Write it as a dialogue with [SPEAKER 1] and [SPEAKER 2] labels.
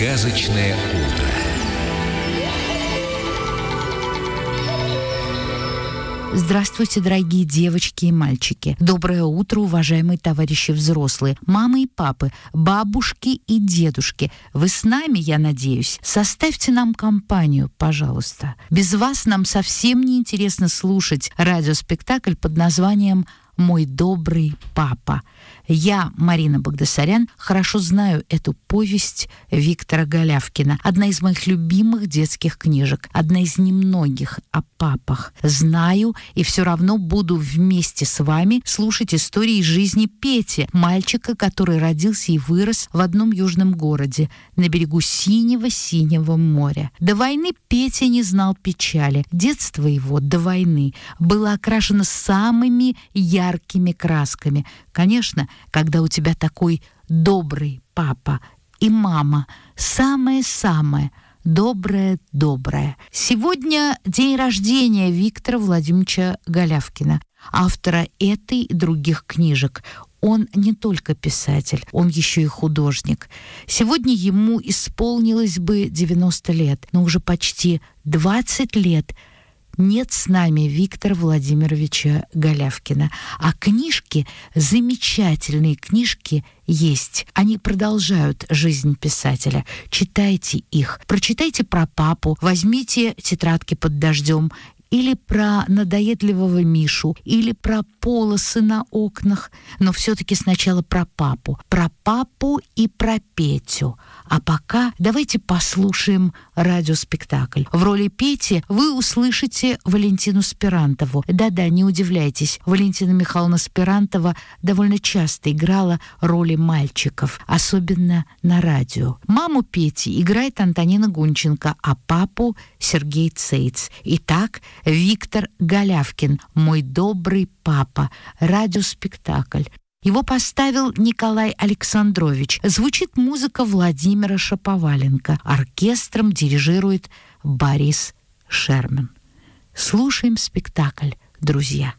[SPEAKER 1] Сказочное утро.
[SPEAKER 2] Здравствуйте, дорогие девочки и мальчики. Доброе утро, уважаемые товарищи взрослые, мамы и папы, бабушки и дедушки. Вы с нами, я надеюсь. Составьте нам компанию, пожалуйста. Без вас нам совсем не интересно слушать радиоспектакль под названием «Мой добрый папа». Я, Марина Багдасарян, хорошо знаю эту повесть Виктора Голявкина. Одна из моих любимых детских книжек. Одна из немногих о папах. Знаю и все равно буду вместе с вами слушать истории жизни Пети, мальчика, который родился и вырос в одном южном городе на берегу синего-синего моря. До войны Петя не знал печали. Детство его до войны было окрашено самыми яркими красками. Конечно, когда у тебя такой добрый папа и мама, самое-самое доброе-доброе. Сегодня день рождения Виктора Владимировича Голявкина, автора этой и других книжек. Он не только писатель, он еще и художник. Сегодня ему исполнилось бы 90 лет, но уже почти 20 лет – нет с нами Виктора Владимировича Голявкина. А книжки, замечательные книжки есть. Они продолжают жизнь писателя. Читайте их. Прочитайте про папу, возьмите тетрадки под дождем или про надоедливого Мишу, или про полосы на окнах, но все-таки сначала про папу, про папу и про Петю. А пока давайте послушаем радиоспектакль. В роли Пети вы услышите Валентину Спирантову. Да-да, не удивляйтесь, Валентина Михайловна Спирантова довольно часто играла роли мальчиков, особенно на радио. Маму Пети играет Антонина Гунченко, а папу Сергей Цейц. Итак, Виктор Голявкин, мой добрый папа, радиоспектакль. Его поставил Николай Александрович. Звучит музыка Владимира Шаповаленко. Оркестром дирижирует Борис Шерман. Слушаем спектакль, друзья.